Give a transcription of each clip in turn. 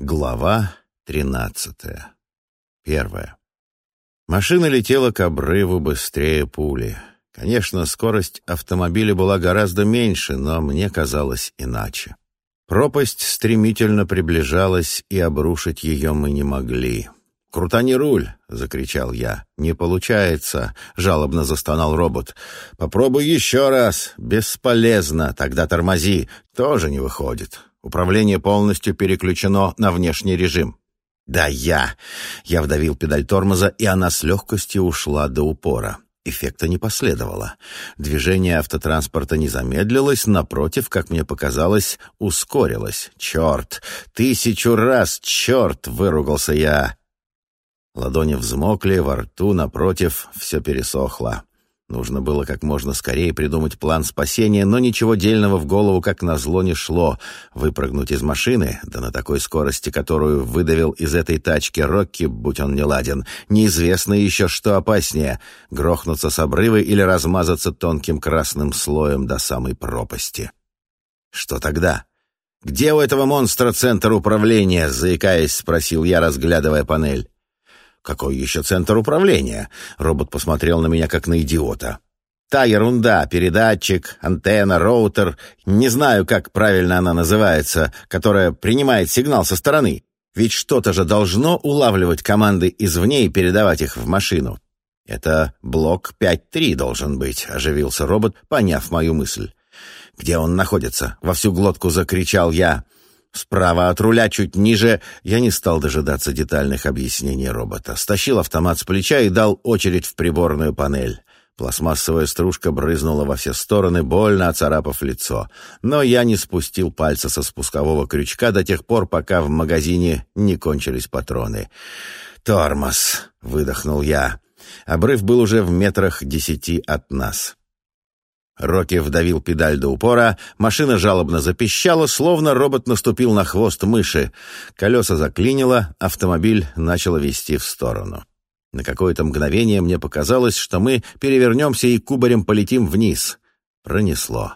Глава тринадцатая. Первая. Машина летела к обрыву быстрее пули. Конечно, скорость автомобиля была гораздо меньше, но мне казалось иначе. Пропасть стремительно приближалась, и обрушить ее мы не могли. «Крутани руль!» — закричал я. «Не получается!» — жалобно застонал робот. «Попробуй еще раз!» «Бесполезно! Тогда тормози!» «Тоже не выходит!» Управление полностью переключено на внешний режим. «Да я!» Я вдавил педаль тормоза, и она с легкостью ушла до упора. Эффекта не последовало. Движение автотранспорта не замедлилось, напротив, как мне показалось, ускорилось. «Черт! Тысячу раз черт!» — выругался я. Ладони взмокли, во рту, напротив, все пересохло. Нужно было как можно скорее придумать план спасения, но ничего дельного в голову как назло не шло. Выпрыгнуть из машины, да на такой скорости, которую выдавил из этой тачки Рокки, будь он неладен, неизвестно еще, что опаснее — грохнуться с обрыва или размазаться тонким красным слоем до самой пропасти. Что тогда? «Где у этого монстра центр управления?» — заикаясь, спросил я, разглядывая панель. «Какой еще центр управления?» Робот посмотрел на меня, как на идиота. «Та ерунда, передатчик, антенна, роутер, не знаю, как правильно она называется, которая принимает сигнал со стороны. Ведь что-то же должно улавливать команды извне и передавать их в машину». «Это блок 5.3 должен быть», — оживился робот, поняв мою мысль. «Где он находится?» — во всю глотку закричал я. Справа от руля, чуть ниже, я не стал дожидаться детальных объяснений робота. Стащил автомат с плеча и дал очередь в приборную панель. Пластмассовая стружка брызнула во все стороны, больно оцарапав лицо. Но я не спустил пальца со спускового крючка до тех пор, пока в магазине не кончились патроны. «Тормоз!» — выдохнул я. Обрыв был уже в метрах десяти от нас. Рокки вдавил педаль до упора, машина жалобно запищала, словно робот наступил на хвост мыши. Колеса заклинило, автомобиль начало вести в сторону. На какое-то мгновение мне показалось, что мы перевернемся и кубарем полетим вниз. Пронесло.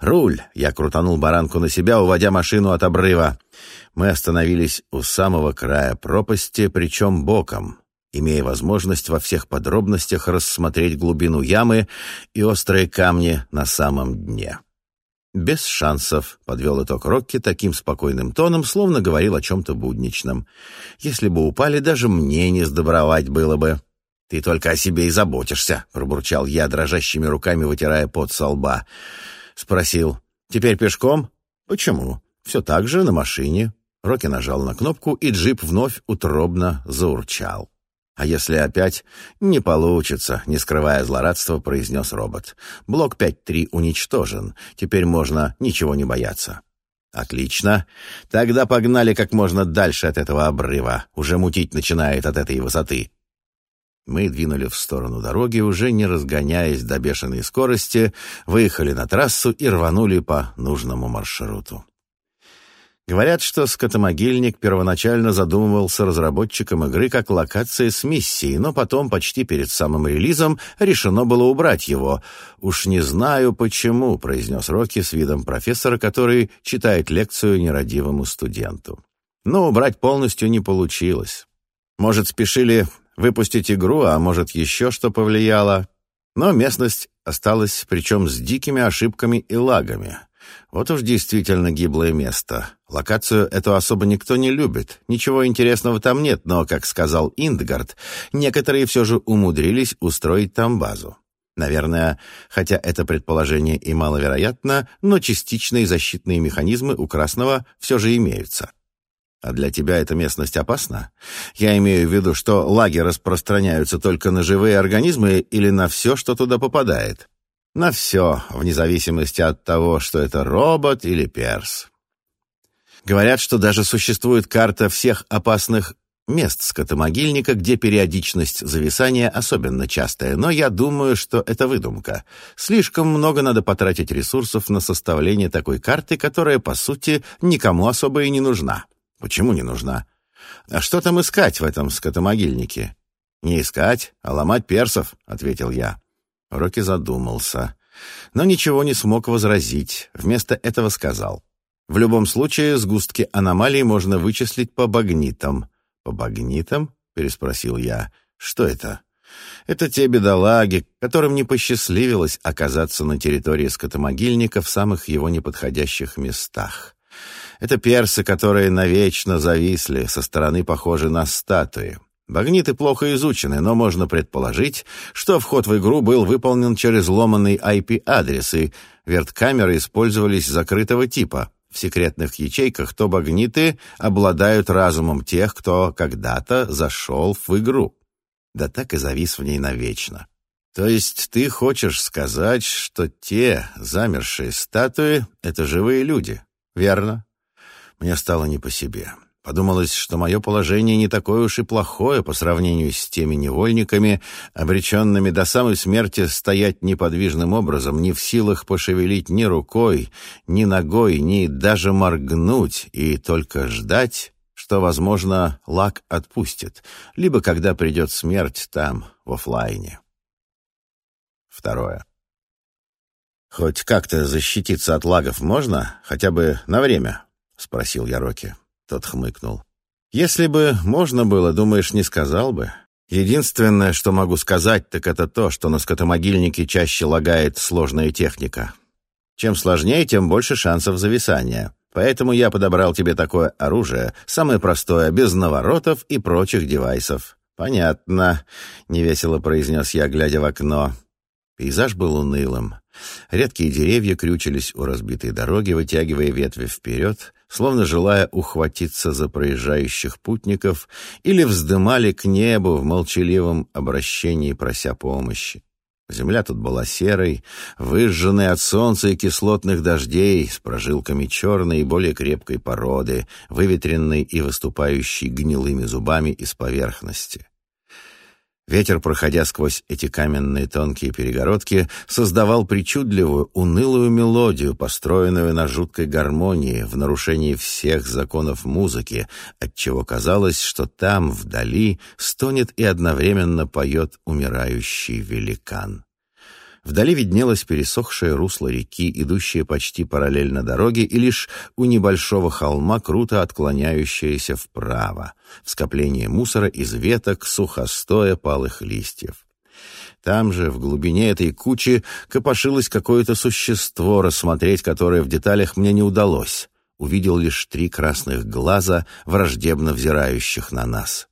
«Руль!» — я крутанул баранку на себя, уводя машину от обрыва. Мы остановились у самого края пропасти, причем боком имея возможность во всех подробностях рассмотреть глубину ямы и острые камни на самом дне. «Без шансов», — подвел итог Рокки таким спокойным тоном, словно говорил о чем-то будничном. «Если бы упали, даже мне не сдобровать было бы». «Ты только о себе и заботишься», — пробурчал я, дрожащими руками вытирая пот со лба. Спросил, «Теперь пешком?» «Почему?» «Все так же, на машине». Рокки нажал на кнопку, и джип вновь утробно заурчал. «А если опять?» «Не получится», — не скрывая злорадства, произнес робот. «Блок 5.3 уничтожен. Теперь можно ничего не бояться». «Отлично. Тогда погнали как можно дальше от этого обрыва. Уже мутить начинает от этой высоты». Мы двинули в сторону дороги, уже не разгоняясь до бешеной скорости, выехали на трассу и рванули по нужному маршруту. Говорят, что скотомогильник первоначально задумывался разработчиком игры как локация с миссией, но потом, почти перед самым релизом, решено было убрать его. «Уж не знаю, почему», — произнес Рокки с видом профессора, который читает лекцию нерадивому студенту. Но убрать полностью не получилось. Может, спешили выпустить игру, а может, еще что повлияло. Но местность осталась, причем с дикими ошибками и лагами. Вот уж действительно гиблое место. Локацию эту особо никто не любит. Ничего интересного там нет, но, как сказал Индгард, некоторые все же умудрились устроить там базу. Наверное, хотя это предположение и маловероятно, но частичные защитные механизмы у Красного все же имеются. А для тебя эта местность опасна? Я имею в виду, что лаги распространяются только на живые организмы или на все, что туда попадает. На все, вне зависимости от того, что это робот или перс. Говорят, что даже существует карта всех опасных мест скотомогильника, где периодичность зависания особенно частая, но я думаю, что это выдумка. Слишком много надо потратить ресурсов на составление такой карты, которая, по сути, никому особо и не нужна. Почему не нужна? А что там искать в этом скотомогильнике? Не искать, а ломать персов, — ответил я. Рокки задумался, но ничего не смог возразить. Вместо этого сказал. В любом случае, сгустки аномалий можно вычислить по багнитам». «По багнитам?» — переспросил я. «Что это?» Это те бедолаги, которым не посчастливилось оказаться на территории скотомогильника в самых его неподходящих местах. Это персы, которые навечно зависли, со стороны похожи на статуи. Багниты плохо изучены, но можно предположить, что вход в игру был выполнен через ломанный IP-адрес, и верткамеры использовались закрытого типа. В секретных ячейках то багниты обладают разумом тех, кто когда-то зашел в игру да так и завис в ней навечно. То есть ты хочешь сказать, что те замершие статуи — это живые люди, верно? Мне стало не по себе. Подумалось, что мое положение не такое уж и плохое по сравнению с теми невольниками, обреченными до самой смерти стоять неподвижным образом, не в силах пошевелить ни рукой, ни ногой, ни даже моргнуть, и только ждать, что, возможно, лак отпустит, либо когда придет смерть там, в офлайне. Второе. «Хоть как-то защититься от лагов можно? Хотя бы на время?» — спросил я Рокки. Тот хмыкнул. «Если бы можно было, думаешь, не сказал бы? Единственное, что могу сказать, так это то, что на скотомогильнике чаще лагает сложная техника. Чем сложнее, тем больше шансов зависания. Поэтому я подобрал тебе такое оружие, самое простое, без наворотов и прочих девайсов». «Понятно», — невесело произнес я, глядя в окно. Пейзаж был унылым. Редкие деревья крючились у разбитой дороги, вытягивая ветви вперед, словно желая ухватиться за проезжающих путников, или вздымали к небу в молчаливом обращении, прося помощи. Земля тут была серой, выжженной от солнца и кислотных дождей, с прожилками черной и более крепкой породы, выветренной и выступающей гнилыми зубами из поверхности. Ветер, проходя сквозь эти каменные тонкие перегородки, создавал причудливую, унылую мелодию, построенную на жуткой гармонии, в нарушении всех законов музыки, отчего казалось, что там, вдали, стонет и одновременно поет умирающий великан. Вдали виднелось пересохшее русло реки, идущее почти параллельно дороге, и лишь у небольшого холма круто отклоняющееся вправо, в скопление мусора из веток, сухостоя палых листьев. Там же, в глубине этой кучи, копошилось какое-то существо, рассмотреть которое в деталях мне не удалось. Увидел лишь три красных глаза, враждебно взирающих на нас.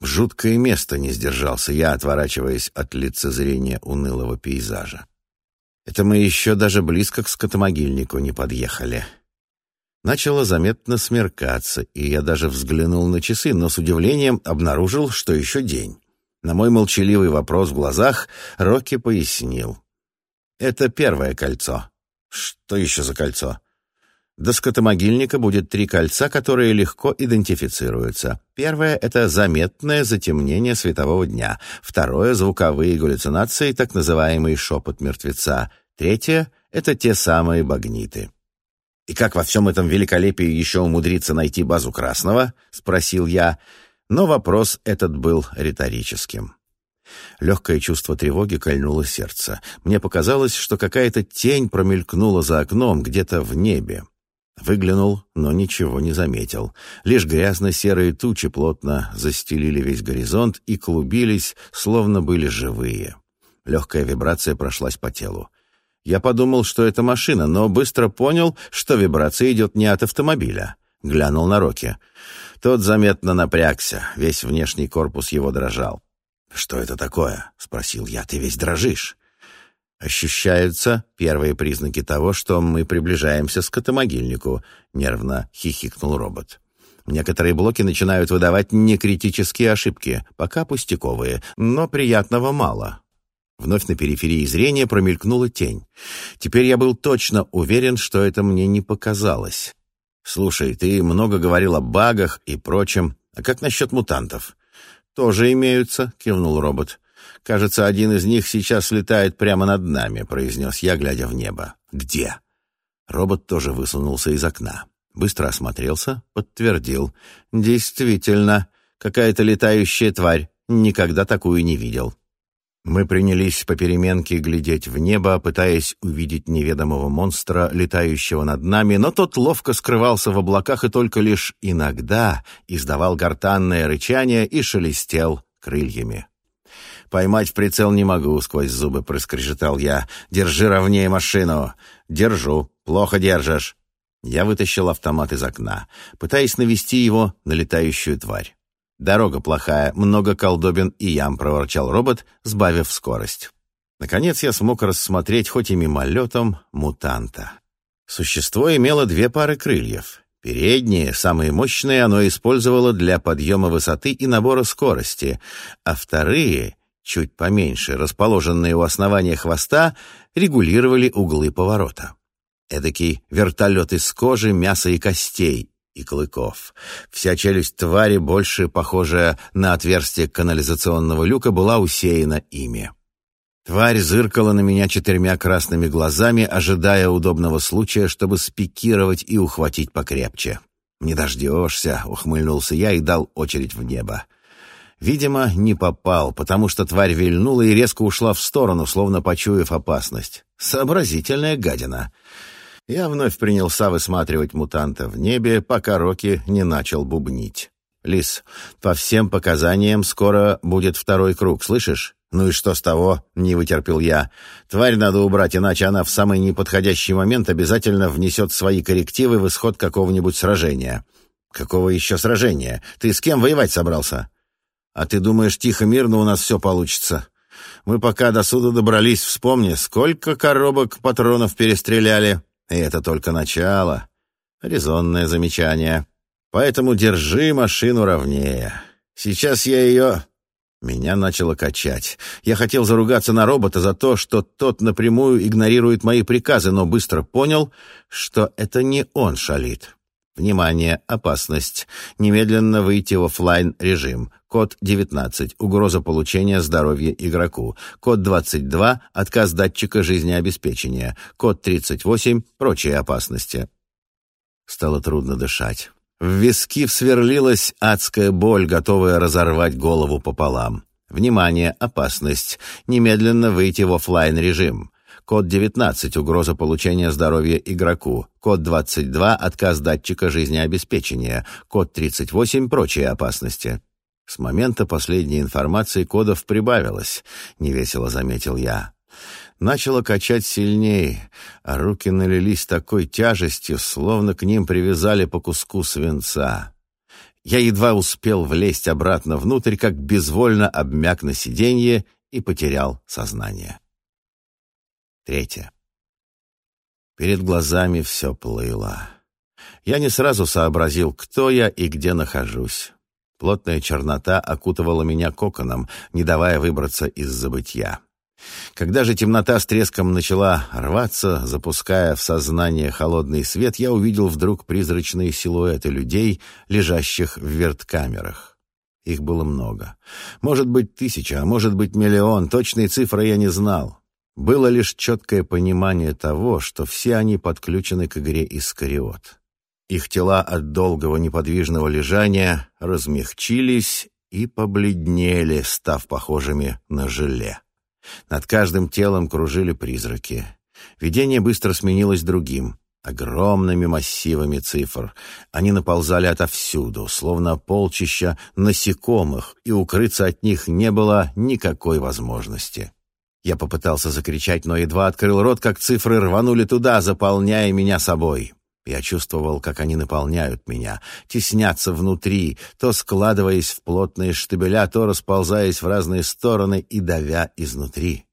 Жуткое место не сдержался я, отворачиваясь от лицезрения унылого пейзажа. Это мы еще даже близко к скотомогильнику не подъехали. Начало заметно смеркаться, и я даже взглянул на часы, но с удивлением обнаружил, что еще день. На мой молчаливый вопрос в глазах Рокки пояснил. «Это первое кольцо». «Что еще за кольцо?» До скотомогильника будет три кольца, которые легко идентифицируются. Первое — это заметное затемнение светового дня. Второе — звуковые галлюцинации, так называемый шепот мертвеца. Третье — это те самые багниты. «И как во всем этом великолепии еще умудриться найти базу красного?» — спросил я. Но вопрос этот был риторическим. Легкое чувство тревоги кольнуло сердце. Мне показалось, что какая-то тень промелькнула за окном где-то в небе. Выглянул, но ничего не заметил. Лишь грязно-серые тучи плотно застелили весь горизонт и клубились, словно были живые. Легкая вибрация прошлась по телу. Я подумал, что это машина, но быстро понял, что вибрация идет не от автомобиля. Глянул на Рокки. Тот заметно напрягся, весь внешний корпус его дрожал. «Что это такое?» — спросил я. «Ты весь дрожишь». «Ощущаются первые признаки того, что мы приближаемся к котомогильнику», — нервно хихикнул робот. «Некоторые блоки начинают выдавать некритические ошибки, пока пустяковые, но приятного мало». Вновь на периферии зрения промелькнула тень. Теперь я был точно уверен, что это мне не показалось. «Слушай, ты много говорил о багах и прочем. А как насчет мутантов?» «Тоже имеются», — кивнул робот. «Кажется, один из них сейчас летает прямо над нами», — произнес я, глядя в небо. «Где?» Робот тоже высунулся из окна. Быстро осмотрелся, подтвердил. «Действительно, какая-то летающая тварь. Никогда такую не видел». Мы принялись по переменке глядеть в небо, пытаясь увидеть неведомого монстра, летающего над нами, но тот ловко скрывался в облаках и только лишь иногда издавал гортанное рычание и шелестел крыльями. «Поймать в прицел не могу», — сквозь зубы проскрежетал я. «Держи ровнее машину». «Держу. Плохо держишь». Я вытащил автомат из окна, пытаясь навести его на летающую тварь. «Дорога плохая, много колдобин и ям», — проворчал робот, сбавив скорость. Наконец я смог рассмотреть, хоть и мимолетом, мутанта. Существо имело две пары крыльев. Передние, самые мощные, оно использовало для подъема высоты и набора скорости, а вторые, чуть поменьше, расположенные у основания хвоста, регулировали углы поворота. Эдакий вертолет из кожи, мяса и костей, и клыков. Вся челюсть твари, больше похожая на отверстие канализационного люка, была усеяна ими. Тварь зыркала на меня четырьмя красными глазами, ожидая удобного случая, чтобы спикировать и ухватить покрепче. «Не дождешься», — ухмыльнулся я и дал очередь в небо. Видимо, не попал, потому что тварь вильнула и резко ушла в сторону, словно почуяв опасность. Сообразительная гадина. Я вновь принялся высматривать мутанта в небе, пока Рокки не начал бубнить. «Лис, по всем показаниям скоро будет второй круг, слышишь?» «Ну и что с того?» — не вытерпел я. «Тварь надо убрать, иначе она в самый неподходящий момент обязательно внесет свои коррективы в исход какого-нибудь сражения». «Какого еще сражения? Ты с кем воевать собрался?» «А ты думаешь, тихо-мирно у нас все получится?» «Мы пока до суда добрались, вспомни, сколько коробок патронов перестреляли». И это только начало. Резонное замечание. Поэтому держи машину ровнее. Сейчас я ее... Меня начало качать. Я хотел заругаться на робота за то, что тот напрямую игнорирует мои приказы, но быстро понял, что это не он шалит. Внимание, опасность. Немедленно выйти в офлайн режим. Код 19. Угроза получения здоровья игроку. Код 22. Отказ датчика жизнеобеспечения. Код 38. Прочие опасности. Стало трудно дышать. В виски всверлилась адская боль, готовая разорвать голову пополам. Внимание, опасность. Немедленно выйти в офлайн режим. Код 19 – угроза получения здоровья игроку. Код 22 – отказ датчика жизнеобеспечения. Код 38 – прочие опасности. С момента последней информации кодов прибавилось, невесело заметил я. Начало качать сильнее, а руки налились такой тяжестью, словно к ним привязали по куску свинца. Я едва успел влезть обратно внутрь, как безвольно обмяк на сиденье и потерял сознание. Третье. Перед глазами все плыло. Я не сразу сообразил, кто я и где нахожусь. Плотная чернота окутывала меня коконом, не давая выбраться из забытья. Когда же темнота с треском начала рваться, запуская в сознание холодный свет, я увидел вдруг призрачные силуэты людей, лежащих в верткамерах. Их было много. Может быть, тысяча, а может быть, миллион. Точной цифры я не знал. Было лишь четкое понимание того, что все они подключены к игре Искариот. Их тела от долгого неподвижного лежания размягчились и побледнели, став похожими на желе. Над каждым телом кружили призраки. Видение быстро сменилось другим, огромными массивами цифр. Они наползали отовсюду, словно полчища насекомых, и укрыться от них не было никакой возможности. Я попытался закричать, но едва открыл рот, как цифры рванули туда, заполняя меня собой. Я чувствовал, как они наполняют меня, теснятся внутри, то складываясь в плотные штабеля, то расползаясь в разные стороны и давя изнутри.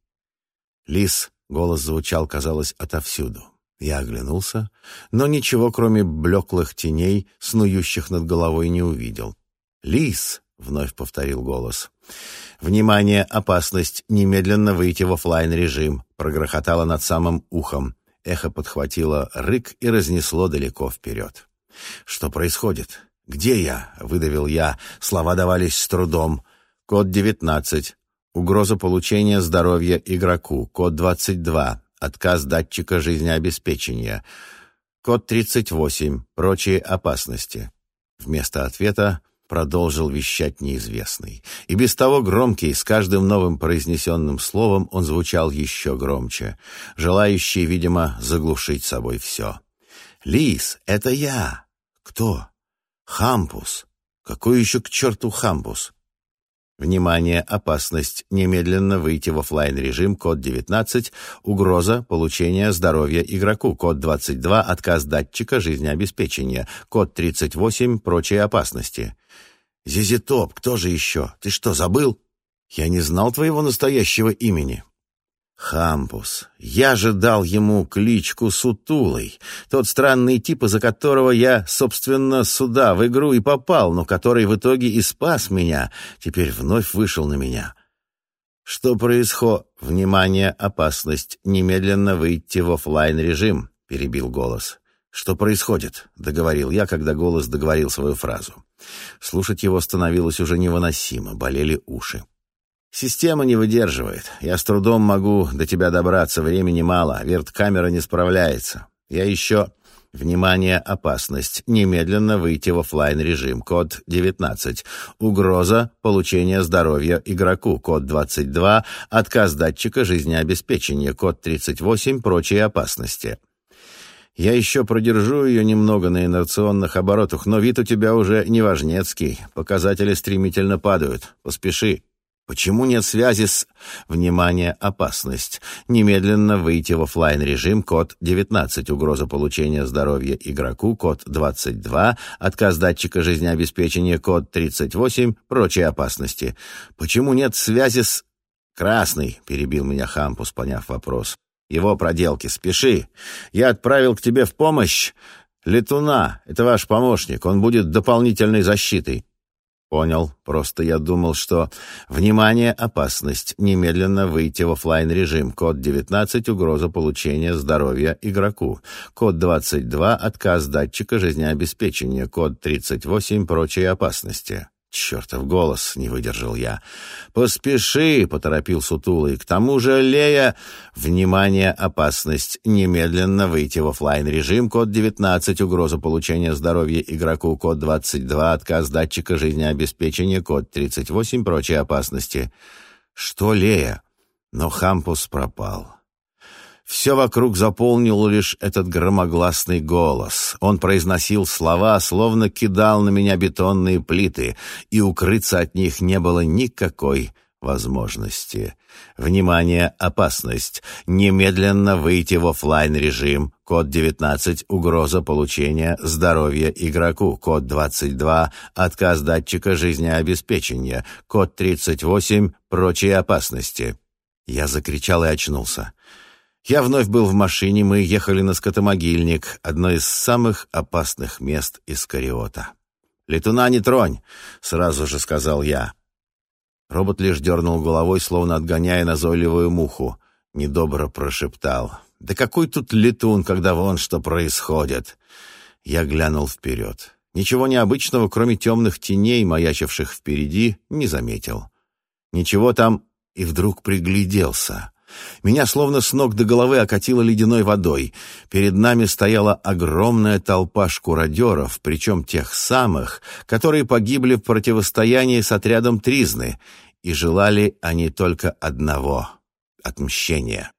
«Лис!» — голос звучал, казалось, отовсюду. Я оглянулся, но ничего, кроме блеклых теней, снующих над головой, не увидел. «Лис!» — вновь повторил голос. «Внимание! Опасность! Немедленно выйти в офлайн режим прогрохотало над самым ухом. Эхо подхватило рык и разнесло далеко вперед. «Что происходит? Где я?» — выдавил я. Слова давались с трудом. «Код 19. Угроза получения здоровья игроку. Код 22. Отказ датчика жизнеобеспечения. Код 38. Прочие опасности». Вместо ответа продолжил вещать неизвестный. И без того громкий, с каждым новым произнесенным словом он звучал еще громче, желающий, видимо, заглушить собой все. «Лис, это я!» «Кто?» «Хампус!» «Какой еще к черту Хампус?» Внимание, опасность, немедленно выйти в офлайн режим код 19, угроза получения здоровья игроку, код 22, отказ датчика жизнеобеспечения, код 38, прочие опасности. Зизитоп, кто же еще? Ты что, забыл? Я не знал твоего настоящего имени. Хампус. Я же дал ему кличку Сутулый, тот странный тип, из-за которого я, собственно, сюда, в игру и попал, но который в итоге и спас меня, теперь вновь вышел на меня. Что происходит? Внимание, опасность. Немедленно выйти в офлайн режим перебил голос. «Что происходит?» — договорил я, когда голос договорил свою фразу. Слушать его становилось уже невыносимо, болели уши. Система не выдерживает. Я с трудом могу до тебя добраться, времени мало, верткамера не справляется. Я еще... Внимание, опасность. Немедленно выйти в офлайн режим. Код 19. Угроза получения здоровья игроку. Код 22. Отказ датчика жизнеобеспечения. Код 38. Прочие опасности. Я еще продержу ее немного на инерционных оборотах, но вид у тебя уже неважнецкий. Показатели стремительно падают. Поспеши. Почему нет связи с... Внимание, опасность. Немедленно выйти в офлайн режим код 19. Угроза получения здоровья игроку код 22. Отказ датчика жизнеобеспечения код 38. Прочие опасности. Почему нет связи с... Красный, перебил меня Хампус, поняв вопрос. Его проделки. Спеши. Я отправил к тебе в помощь Летуна. Это ваш помощник. Он будет дополнительной защитой. Понял. Просто я думал, что... Внимание, опасность. Немедленно выйти в офлайн режим. Код 19. Угроза получения здоровья игроку. Код 22. Отказ датчика жизнеобеспечения. Код 38. Прочие опасности. Чертов голос, не выдержал я. Поспеши, поторопил Сутулый. К тому же Лея... Внимание, опасность. Немедленно выйти в офлайн режим. Код 19. Угроза получения здоровья игроку. Код 22. Отказ датчика жизнеобеспечения. Код 38. Прочие опасности. Что Лея? Но Хампус пропал. Все вокруг заполнил лишь этот громогласный голос. Он произносил слова, словно кидал на меня бетонные плиты, и укрыться от них не было никакой возможности. Внимание, опасность. Немедленно выйти в офлайн режим. Код 19. Угроза получения здоровья игроку. Код 22. Отказ датчика жизнеобеспечения. Код 38. Прочие опасности. Я закричал и очнулся. Я вновь был в машине, мы ехали на скотомогильник, одно из самых опасных мест из Кариота. «Летуна не тронь!» — сразу же сказал я. Робот лишь дернул головой, словно отгоняя назойливую муху. Недобро прошептал. «Да какой тут летун, когда вон что происходит!» Я глянул вперед. Ничего необычного, кроме темных теней, маячивших впереди, не заметил. Ничего там и вдруг пригляделся. Меня словно с ног до головы окатило ледяной водой. Перед нами стояла огромная толпа шкуродеров, причем тех самых, которые погибли в противостоянии с отрядом Тризны, и желали они только одного — отмщения.